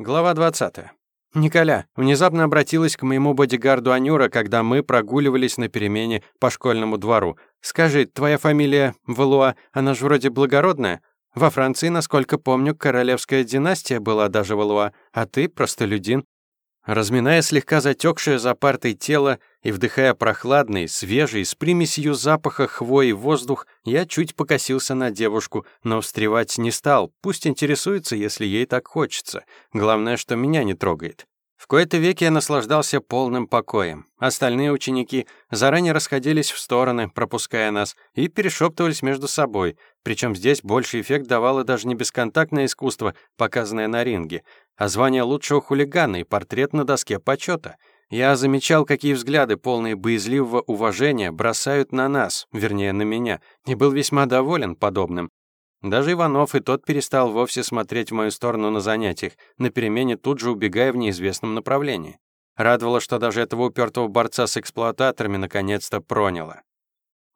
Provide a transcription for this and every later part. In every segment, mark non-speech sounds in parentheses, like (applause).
Глава 20. Николя внезапно обратилась к моему бодигарду Анюра, когда мы прогуливались на перемене по школьному двору. «Скажи, твоя фамилия Валуа, она же вроде благородная? Во Франции, насколько помню, королевская династия была даже Валуа, а ты простолюдин. Разминая слегка затекшее за партой тело и вдыхая прохладный, свежий, с примесью запаха хвои воздух, я чуть покосился на девушку, но встревать не стал. Пусть интересуется, если ей так хочется. Главное, что меня не трогает. В кои-то веки я наслаждался полным покоем. Остальные ученики заранее расходились в стороны, пропуская нас, и перешептывались между собой. Причем здесь больше эффект давало даже не бесконтактное искусство, показанное на ринге, а звание лучшего хулигана и портрет на доске почета. Я замечал, какие взгляды, полные боязливого уважения, бросают на нас, вернее, на меня, и был весьма доволен подобным. Даже Иванов и тот перестал вовсе смотреть в мою сторону на занятиях, на перемене тут же убегая в неизвестном направлении. Радовало, что даже этого упертого борца с эксплуататорами наконец-то проняло.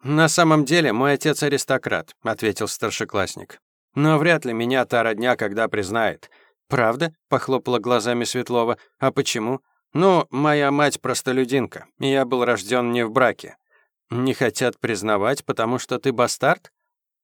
«На самом деле, мой отец аристократ», — ответил старшеклассник. «Но вряд ли меня та родня когда признает. «Правда?» — похлопала глазами Светлова. «А почему?» «Ну, моя мать простолюдинка, я был рожден не в браке». «Не хотят признавать, потому что ты бастард?»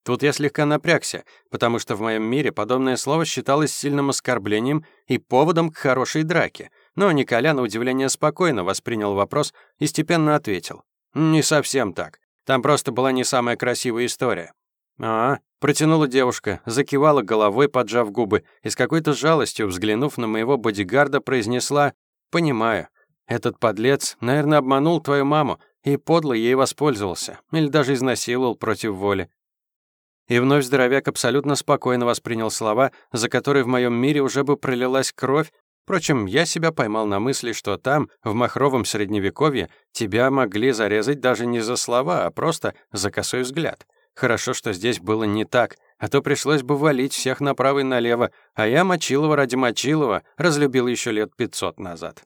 Тут я слегка напрягся, потому что в моем мире подобное слово считалось сильным оскорблением и поводом к хорошей драке. Но Николя, на удивление, спокойно воспринял вопрос и степенно ответил. «Не совсем так. Там просто была не самая красивая история. «А, протянула девушка, закивала головой, поджав губы, и с какой-то жалостью, взглянув на моего бодигарда, произнесла «Понимаю, этот подлец, наверное, обманул твою маму и подло ей воспользовался, или даже изнасиловал против воли». И вновь здоровяк абсолютно спокойно воспринял слова, за которые в моем мире уже бы пролилась кровь, Впрочем, я себя поймал на мысли, что там, в махровом средневековье, тебя могли зарезать даже не за слова, а просто за косой взгляд. Хорошо, что здесь было не так, а то пришлось бы валить всех направо и налево, а я Мочилова ради Мочилова разлюбил еще лет пятьсот назад.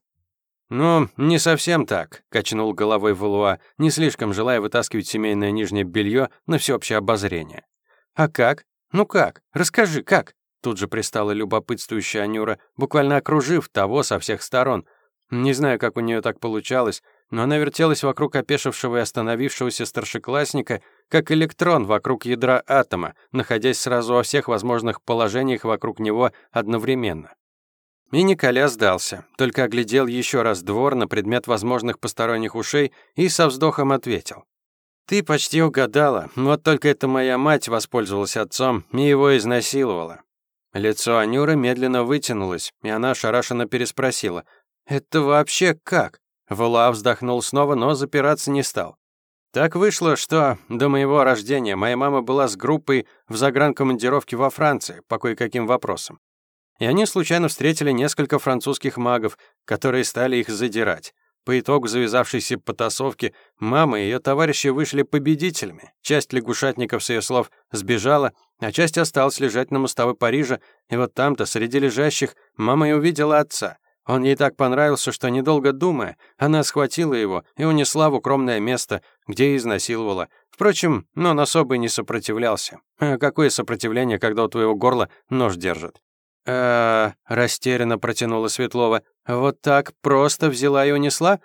«Ну, не совсем так», — качнул головой Валуа, не слишком желая вытаскивать семейное нижнее белье на всеобщее обозрение. «А как? Ну как? Расскажи, как?» Тут же пристала любопытствующая Анюра, буквально окружив того со всех сторон. Не знаю, как у нее так получалось, но она вертелась вокруг опешившего и остановившегося старшеклассника, как электрон вокруг ядра атома, находясь сразу во всех возможных положениях вокруг него одновременно. И Николя сдался, только оглядел еще раз двор на предмет возможных посторонних ушей и со вздохом ответил. «Ты почти угадала, вот только эта моя мать воспользовалась отцом и его изнасиловала». Лицо Анюры медленно вытянулось, и она ошарашенно переспросила. «Это вообще как?» Вула вздохнул снова, но запираться не стал. Так вышло, что до моего рождения моя мама была с группой в загранкомандировке во Франции по кое-каким вопросам. И они случайно встретили несколько французских магов, которые стали их задирать. По итогу завязавшейся потасовки мама и ее товарищи вышли победителями. Часть лягушатников, с ее слов, сбежала, а часть осталась лежать на мостовой Парижа, и вот там-то, среди лежащих, мама и увидела отца. Он ей так понравился, что, недолго думая, она схватила его и унесла в укромное место, где изнасиловала. Впрочем, он особо не сопротивлялся. А какое сопротивление, когда у твоего горла нож держит? э растерянно протянула Светлова. «Вот так просто взяла и унесла?»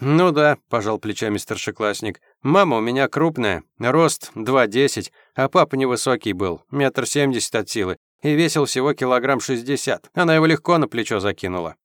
«Ну да», — пожал плечами старшеклассник. «Мама у меня крупная, рост 2,10, а папа невысокий был, метр семьдесят от силы, и весил всего килограмм шестьдесят. Она его легко на плечо закинула.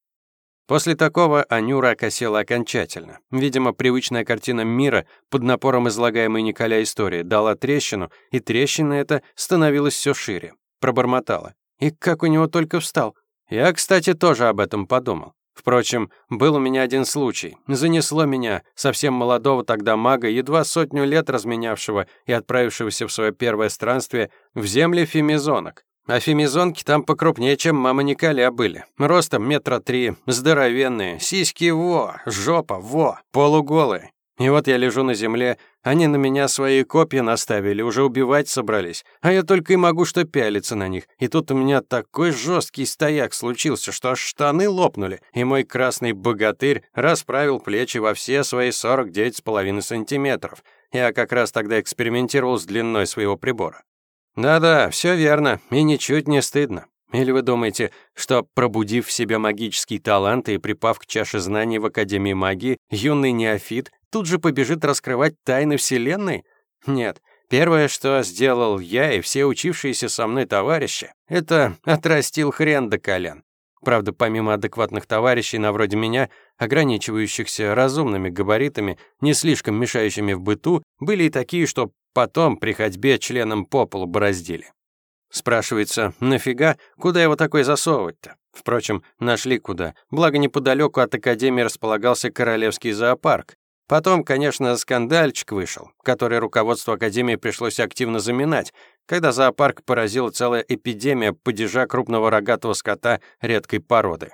После такого Анюра окосела окончательно. Видимо, привычная картина мира под напором излагаемой Николя истории дала трещину, и трещина эта становилась все шире. Пробормотала. И как у него только встал. Я, кстати, тоже об этом подумал. Впрочем, был у меня один случай. Занесло меня, совсем молодого тогда мага, едва сотню лет разменявшего и отправившегося в свое первое странствие в земли фемизонок. А фемизонки там покрупнее, чем мама Николя были. Ростом метра три, здоровенные, сиськи во, жопа во, полуголые. И вот я лежу на земле, они на меня свои копья наставили, уже убивать собрались, а я только и могу что пялиться на них. И тут у меня такой жесткий стояк случился, что аж штаны лопнули, и мой красный богатырь расправил плечи во все свои 49,5 сантиметров. Я как раз тогда экспериментировал с длиной своего прибора. Да-да, все верно, и ничуть не стыдно. Или вы думаете, что, пробудив в себе магические таланты и припав к чаше знаний в Академии магии, юный неофит тут же побежит раскрывать тайны Вселенной? Нет. Первое, что сделал я и все учившиеся со мной товарищи, это отрастил хрен до колен. Правда, помимо адекватных товарищей на вроде меня, ограничивающихся разумными габаритами, не слишком мешающими в быту, были и такие, что потом при ходьбе членом по полу бороздили. Спрашивается, нафига? Куда его такой засовывать-то? Впрочем, нашли куда. Благо, неподалеку от Академии располагался Королевский зоопарк. Потом, конечно, скандальчик вышел, который руководству Академии пришлось активно заминать, когда зоопарк поразила целая эпидемия падежа крупного рогатого скота редкой породы.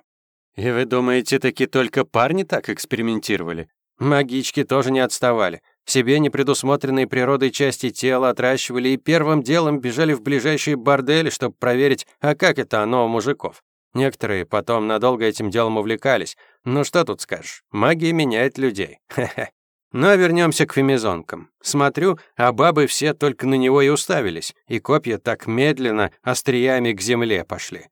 И вы думаете, таки только парни так экспериментировали? Магички тоже не отставали. Себе непредусмотренные природой части тела отращивали и первым делом бежали в ближайшие бордели, чтобы проверить, а как это оно у мужиков. Некоторые потом надолго этим делом увлекались. Ну что тут скажешь? Магия меняет людей. (laughs) Хе-хе. Но вернемся к фемизонкам. Смотрю, а бабы все только на него и уставились, и копья так медленно остриями к земле пошли.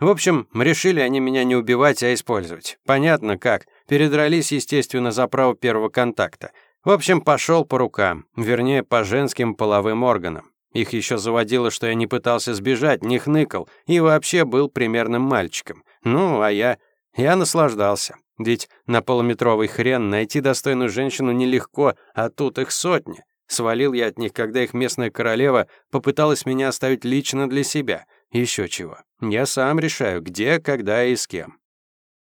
В общем, решили они меня не убивать, а использовать. Понятно как. Передрались, естественно, за право первого контакта. В общем, пошел по рукам, вернее, по женским половым органам. Их еще заводило, что я не пытался сбежать, не хныкал и вообще был примерным мальчиком. Ну, а я... я наслаждался. Ведь на полуметровый хрен найти достойную женщину нелегко, а тут их сотни. Свалил я от них, когда их местная королева попыталась меня оставить лично для себя. Еще чего. Я сам решаю, где, когда и с кем.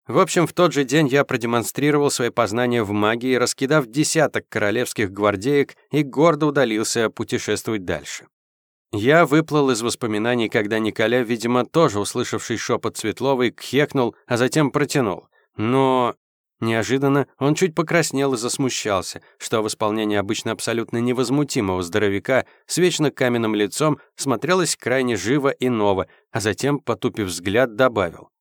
В общем, в тот же день я продемонстрировал свои познания в магии, раскидав десяток королевских гвардеек и гордо удалился путешествовать дальше. Я выплыл из воспоминаний, когда Николя, видимо, тоже услышавший шепот Светловой, кхекнул, а затем протянул. Но... Неожиданно он чуть покраснел и засмущался, что в исполнении обычно абсолютно невозмутимого здоровяка с вечно каменным лицом смотрелось крайне живо и ново, а затем, потупив взгляд, добавил.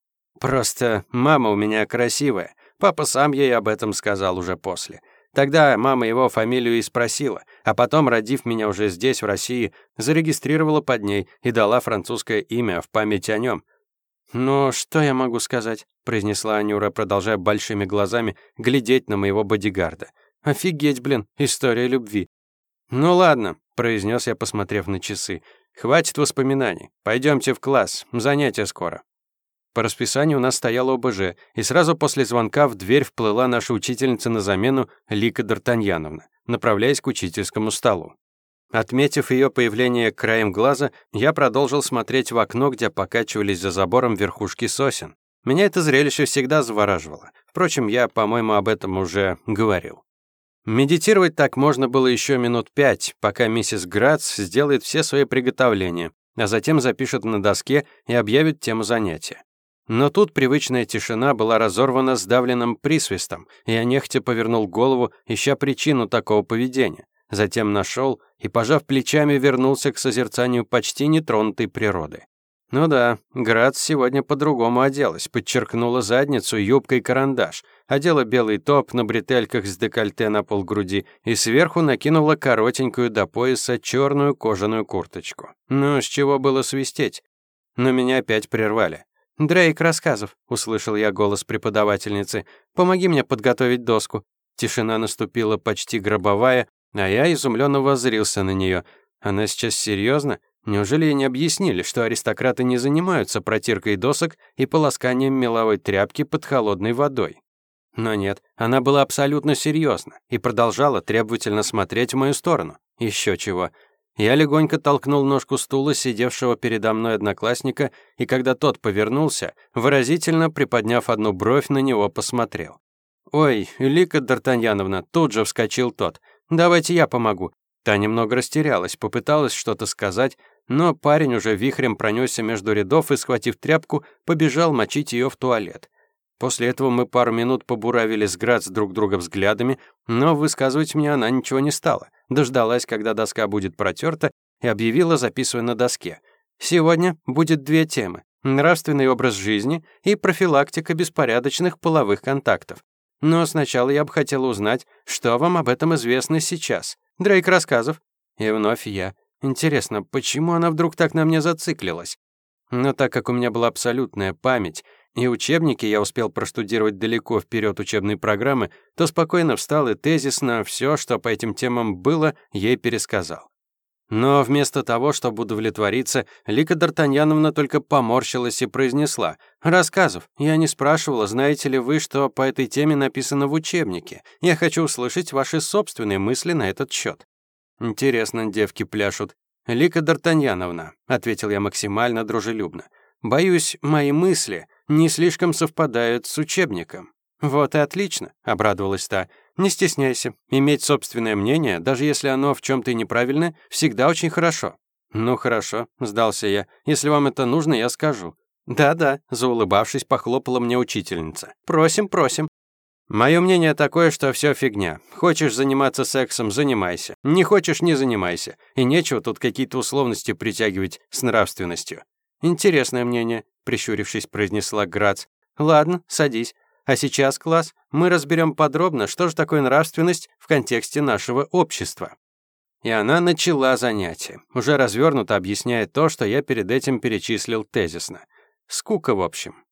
Просто мама у меня красивая. Папа сам ей об этом сказал уже после. Тогда мама его фамилию и спросила, а потом, родив меня уже здесь, в России, зарегистрировала под ней и дала французское имя в память о нем. «Ну, что я могу сказать?» — произнесла Анюра, продолжая большими глазами глядеть на моего бодигарда. «Офигеть, блин, история любви». «Ну ладно», — произнес я, посмотрев на часы. «Хватит воспоминаний. Пойдемте в класс, занятия скоро». По расписанию у нас стояло ОБЖ, и сразу после звонка в дверь вплыла наша учительница на замену Лика Д'Артаньяновна, направляясь к учительскому столу. Отметив ее появление краем глаза, я продолжил смотреть в окно, где покачивались за забором верхушки сосен. Меня это зрелище всегда завораживало. Впрочем, я, по-моему, об этом уже говорил. Медитировать так можно было еще минут пять, пока миссис Грац сделает все свои приготовления, а затем запишет на доске и объявит тему занятия. Но тут привычная тишина была разорвана сдавленным присвистом, и я нехотя повернул голову, ища причину такого поведения. Затем нашел и, пожав плечами, вернулся к созерцанию почти нетронутой природы. Ну да, Грац сегодня по-другому оделась, подчеркнула задницу юбкой карандаш, одела белый топ на бретельках с декольте на полгруди и сверху накинула коротенькую до пояса черную кожаную курточку. Ну, с чего было свистеть? Но меня опять прервали. «Дрейк рассказов», — услышал я голос преподавательницы. «Помоги мне подготовить доску». Тишина наступила почти гробовая, а я изумленно воззрился на нее. Она сейчас серьезно? Неужели ей не объяснили, что аристократы не занимаются протиркой досок и полосканием меловой тряпки под холодной водой? Но нет, она была абсолютно серьезна и продолжала требовательно смотреть в мою сторону. Еще чего. Я легонько толкнул ножку стула сидевшего передо мной одноклассника, и когда тот повернулся, выразительно приподняв одну бровь, на него посмотрел. «Ой, Лика Д'Артаньяновна», тут же вскочил тот. «Давайте я помогу». Та немного растерялась, попыталась что-то сказать, но парень уже вихрем пронесся между рядов и, схватив тряпку, побежал мочить ее в туалет. После этого мы пару минут побуравили с Грац друг друга взглядами, но высказывать мне она ничего не стала. Дождалась, когда доска будет протерта, и объявила, записывая на доске. «Сегодня будет две темы — нравственный образ жизни и профилактика беспорядочных половых контактов. Но сначала я бы хотела узнать, что вам об этом известно сейчас. Дрейк рассказов». И вновь я. Интересно, почему она вдруг так на мне зациклилась? Но так как у меня была абсолютная память, и учебники я успел проштудировать далеко вперед учебной программы, то спокойно встал и тезисно все, что по этим темам было, ей пересказал. Но вместо того, чтобы удовлетвориться, Лика Д'Артаньяновна только поморщилась и произнесла. «Рассказов. Я не спрашивала, знаете ли вы, что по этой теме написано в учебнике. Я хочу услышать ваши собственные мысли на этот счет. «Интересно, девки пляшут». «Лика Д'Артаньяновна», — ответил я максимально дружелюбно. «Боюсь, мои мысли не слишком совпадают с учебником». «Вот и отлично», — обрадовалась та. Не стесняйся. Иметь собственное мнение, даже если оно в чем то неправильно, всегда очень хорошо. Ну хорошо, сдался я. Если вам это нужно, я скажу. Да-да, заулыбавшись, похлопала мне учительница. Просим, просим. Мое мнение такое, что все фигня. Хочешь заниматься сексом занимайся. Не хочешь не занимайся. И нечего тут какие-то условности притягивать с нравственностью. Интересное мнение, прищурившись, произнесла Грац. Ладно, садись. А сейчас, класс, мы разберем подробно, что же такое нравственность в контексте нашего общества. И она начала занятие, уже развернуто объясняя то, что я перед этим перечислил тезисно. Скука, в общем.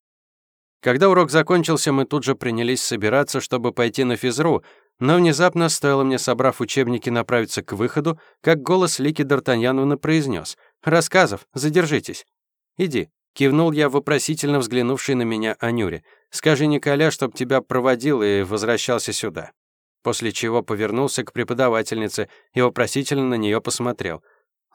Когда урок закончился, мы тут же принялись собираться, чтобы пойти на физру, но внезапно, стоило мне, собрав учебники, направиться к выходу, как голос Лики Д'Артаньяновны произнес «Рассказов, задержитесь». «Иди», — кивнул я, вопросительно взглянувший на меня Анюре. Скажи Николя, чтоб тебя проводил и возвращался сюда». После чего повернулся к преподавательнице и вопросительно на нее посмотрел.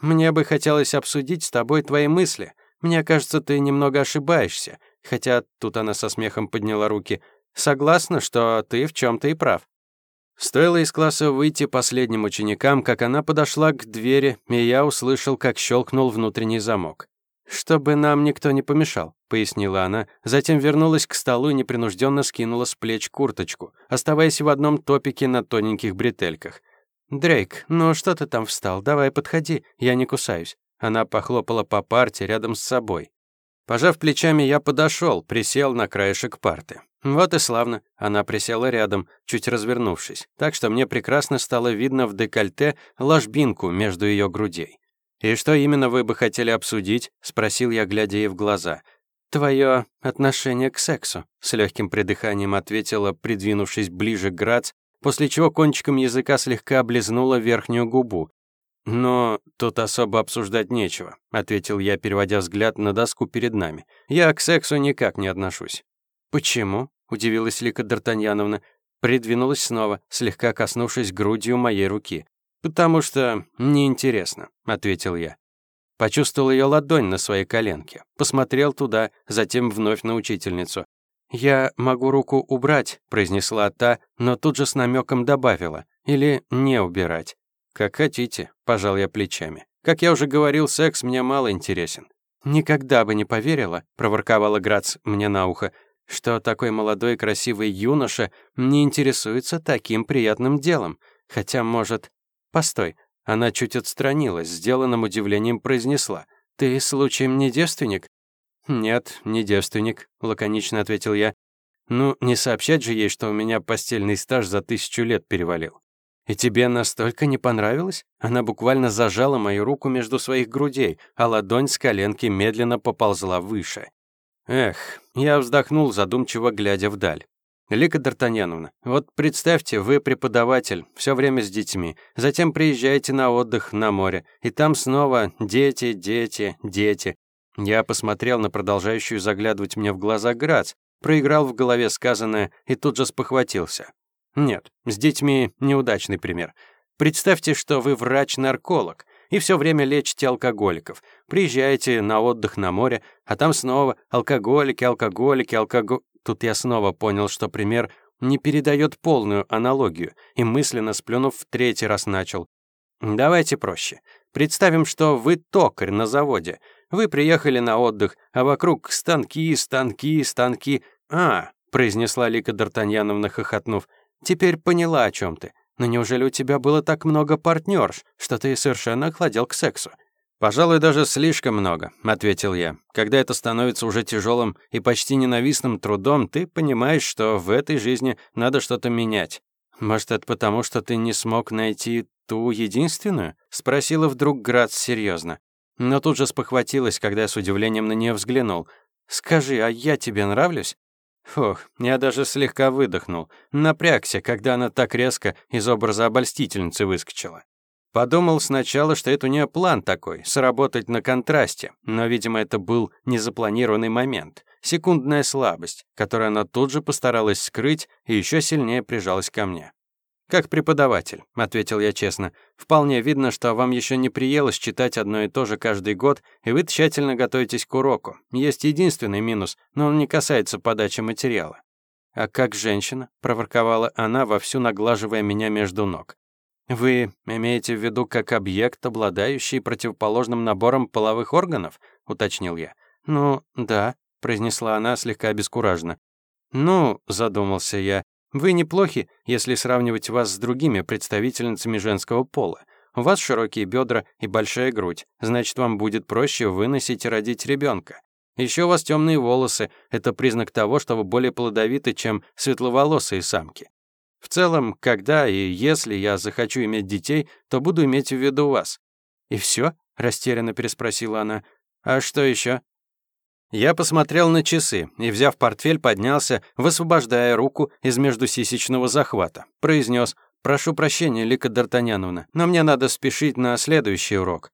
«Мне бы хотелось обсудить с тобой твои мысли. Мне кажется, ты немного ошибаешься. Хотя тут она со смехом подняла руки. Согласна, что ты в чем то и прав». Стоило из класса выйти последним ученикам, как она подошла к двери, и я услышал, как щелкнул внутренний замок. «Чтобы нам никто не помешал», — пояснила она, затем вернулась к столу и непринужденно скинула с плеч курточку, оставаясь в одном топике на тоненьких бретельках. «Дрейк, ну что ты там встал? Давай подходи, я не кусаюсь». Она похлопала по парте рядом с собой. Пожав плечами, я подошел, присел на краешек парты. Вот и славно. Она присела рядом, чуть развернувшись, так что мне прекрасно стало видно в декольте ложбинку между ее грудей. «И что именно вы бы хотели обсудить?» — спросил я, глядя ей в глаза. «Твое отношение к сексу», — с легким придыханием ответила, придвинувшись ближе к Грац, после чего кончиком языка слегка облизнула верхнюю губу. «Но тут особо обсуждать нечего», — ответил я, переводя взгляд на доску перед нами. «Я к сексу никак не отношусь». «Почему?» — удивилась Лика Д'Артаньяновна. Придвинулась снова, слегка коснувшись грудью моей руки. «Потому что неинтересно», — ответил я. Почувствовал ее ладонь на своей коленке. Посмотрел туда, затем вновь на учительницу. «Я могу руку убрать», — произнесла та, но тут же с намеком добавила. «Или не убирать». «Как хотите», — пожал я плечами. «Как я уже говорил, секс мне мало интересен». «Никогда бы не поверила», — проворковала Грац мне на ухо, «что такой молодой и красивый юноша не интересуется таким приятным делом. Хотя, может, «Постой». Она чуть отстранилась, сделанным удивлением произнесла. «Ты, случаем, не девственник?» «Нет, не девственник», — лаконично ответил я. «Ну, не сообщать же ей, что у меня постельный стаж за тысячу лет перевалил». «И тебе настолько не понравилось?» Она буквально зажала мою руку между своих грудей, а ладонь с коленки медленно поползла выше. Эх, я вздохнул, задумчиво глядя вдаль. Лика Д'Артаньяновна, вот представьте, вы преподаватель, все время с детьми, затем приезжаете на отдых на море, и там снова дети, дети, дети. Я посмотрел на продолжающую заглядывать мне в глаза Грац, проиграл в голове сказанное и тут же спохватился. Нет, с детьми неудачный пример. Представьте, что вы врач-нарколог, и все время лечите алкоголиков. Приезжаете на отдых на море, а там снова алкоголики, алкоголики, алкоголь... Тут я снова понял, что пример не передает полную аналогию, и мысленно сплюнув в третий раз начал. Давайте проще. Представим, что вы токарь на заводе. Вы приехали на отдых, а вокруг станки, станки, станки. А, произнесла Лика Д'Артаньяновна, хохотнув. Теперь поняла, о чем ты. Но неужели у тебя было так много партнерш, что ты совершенно охладел к сексу? «Пожалуй, даже слишком много», — ответил я. «Когда это становится уже тяжелым и почти ненавистным трудом, ты понимаешь, что в этой жизни надо что-то менять. Может, это потому, что ты не смог найти ту единственную?» — спросила вдруг Грац серьезно. но тут же спохватилась, когда я с удивлением на нее взглянул. «Скажи, а я тебе нравлюсь?» Фух, я даже слегка выдохнул. Напрягся, когда она так резко из образа обольстительницы выскочила. Подумал сначала, что это у нее план такой — сработать на контрасте, но, видимо, это был незапланированный момент, секундная слабость, которую она тут же постаралась скрыть и еще сильнее прижалась ко мне. «Как преподаватель», — ответил я честно. «Вполне видно, что вам еще не приелось читать одно и то же каждый год, и вы тщательно готовитесь к уроку. Есть единственный минус, но он не касается подачи материала». «А как женщина?» — проворковала она, вовсю наглаживая меня между ног. «Вы имеете в виду как объект, обладающий противоположным набором половых органов?» — уточнил я. «Ну, да», — произнесла она слегка обескураженно. «Ну», — задумался я, вы неплохи, если сравнивать вас с другими представительницами женского пола. У вас широкие бедра и большая грудь, значит, вам будет проще выносить и родить ребенка. Еще у вас темные волосы, это признак того, что вы более плодовиты, чем светловолосые самки. В целом, когда и если я захочу иметь детей, то буду иметь в виду вас. И все? растерянно переспросила она. А что еще? Я посмотрел на часы и, взяв портфель, поднялся, высвобождая руку из междусисечного захвата. Произнес «Прошу прощения, Лика Д'Артаньяновна, но мне надо спешить на следующий урок».